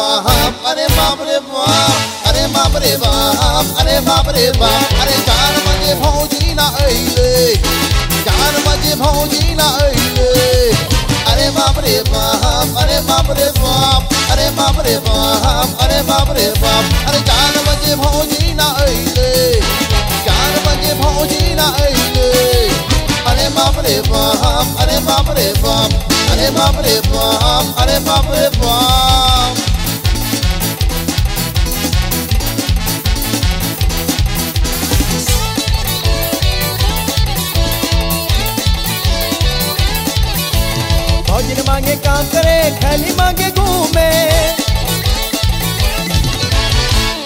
bam, are mapre bam, are mapre bam, are mapre bam, are चार बजे भौजी ना अइले चार बजे भौजी ना अइले अरे बाप रे बाप अरे बाप रे बाप अरे बाप रे बाप अरे बाप रे बाप अरे चार बजे भौजी ना अइले चार बजे भौजी ना अइले अरे बाप रे बाप अरे बाप रे बाप अरे बाप रे बाप अरे बाप रे बाप मांगे काम करे खैली मांगे घूमे।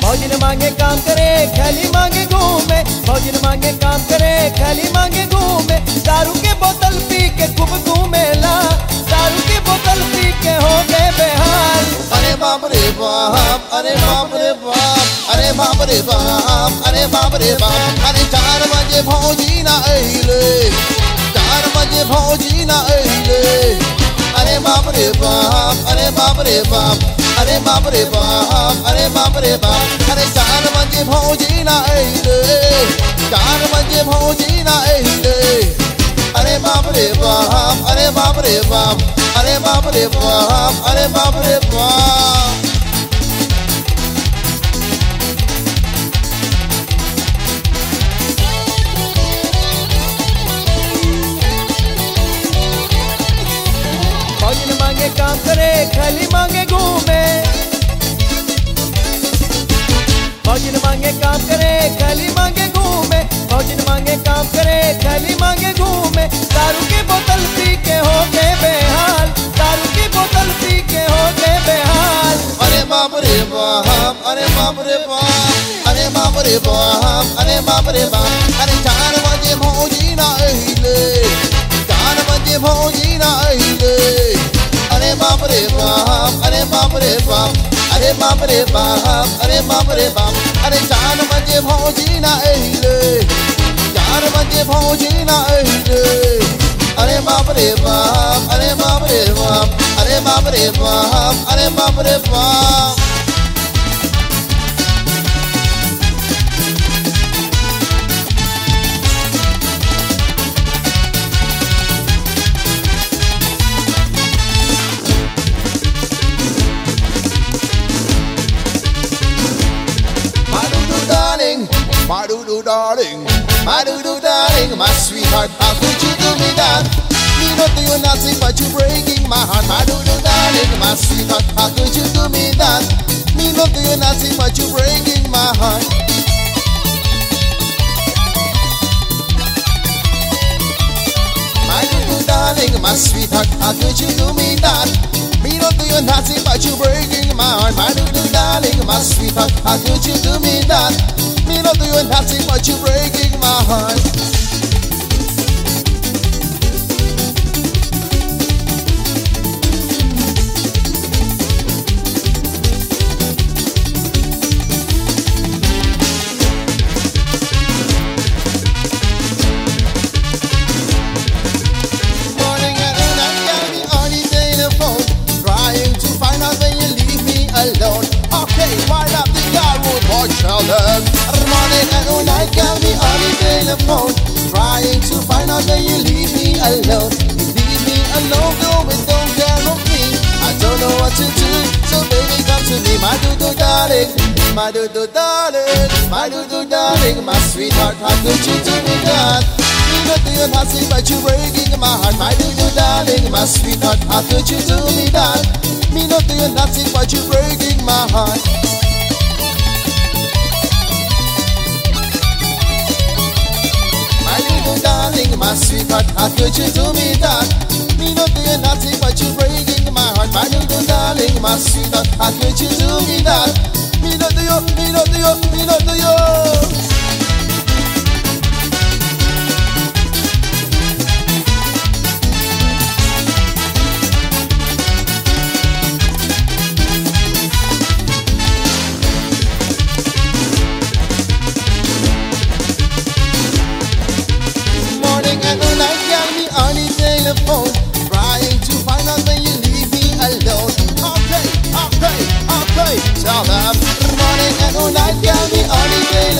भौजन मांगे काम करे खैली मांगे घूमे। भौजन मांगे काम करे खैली मांगे घूमे। दारू के बोतल पी के खूब घूमेला। दारू के बोतल पी के हो गए बेहाल। अरे बाप रे बाप, अरे बाप रे बाप, अरे बाप रे बाप, अरे बाप रे बाप। अरे चार बजे भौजी ना अइले, चार बजे भौजी ना अइले। अरे बाप रे बाप अरे बाप रे बाप अरे बाप रे बाप अरे बाप रे बाप अरे चार बजे भौजी ना अइले चार बजे भौजी ना अइले अरे बाप रे बाप अरे बाप रे बाप अरे बाप रे बाप अरे बाप रे बाप मांगे काम करे खैली मांगे घूमे। भौजन मांगे काम करे खैली मांगे घूमे। दारू की बोतल पी के हो गए बेहाल। दारू की बोतल पी के हो गए बेहाल। अरे बाप रे बाप, अरे बाप रे बाप, अरे बाप रे बाप, अरे बाप रे बाप। अरे चार बजे भौजी ना अइले चार बजे भौजी ना अइले अरे बाप रे बाप, अरे बाप रे बाप, अरे बाप रे बाप, अरे बाप रे बाप। अरे चार बजे भौजी ना अइले चार बजे भौजी ना अइले अरे बाप रे बाप अरे बाप रे बाप अरे बाप रे बाप अरे बाप रे बाप darling, my doo darling, my sweetheart, how could you do me that? Me not doing nothing but you breaking my heart, my doo darling, my sweetheart, how could you do me that? Me not doing nothing but you breaking my heart. My doo darling, my sweetheart, how could you do me that? Me not doing nothing but you breaking my heart, my doo darling, my sweetheart, how could you do me that? Me not doing nothing but you breaking my heart. Morning and night, got me on the telephone, trying to find out when you leave me alone. Okay, wind up the car road, boy, telephone, trying to find out when you leave me alone. You leave me alone, though it don't care of me. I don't know what to do, so baby, come to me, my doo darling, my doo darling, my doo darling, my sweetheart. How could you do me that? Me not doing nothing but you breaking my heart, my little darling, my sweetheart. How could you do me that? Me not doing nothing but you breaking my heart. How could you do me that? Me not doing nothing but you breaking my heart, my little darling, my sweetheart. How could you do me that? Me not do you, me not do you, me not do you.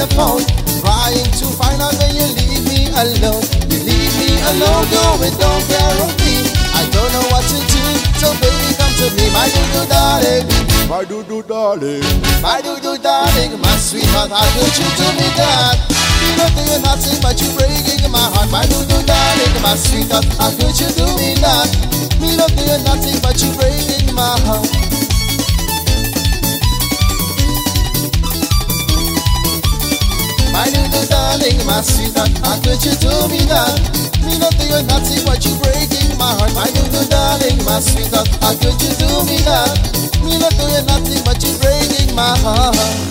Telephone, trying to find out when you leave me alone. You leave me alone, going don't care of me. I don't know what to do, so baby come to me, my do darling. My do do darling, my do do darling, my sweetheart, how could you do me that? You know you're nothing but you breaking my heart, my do do darling, my sweetheart, how could you do me that? Me love you nothing but you breaking my heart. Darling, my sweetheart, how could you do me that? Me love you nothing but you breaking my heart, my do darling, my sweetheart, how could you do me that? Me not doing nothing but you breaking my heart.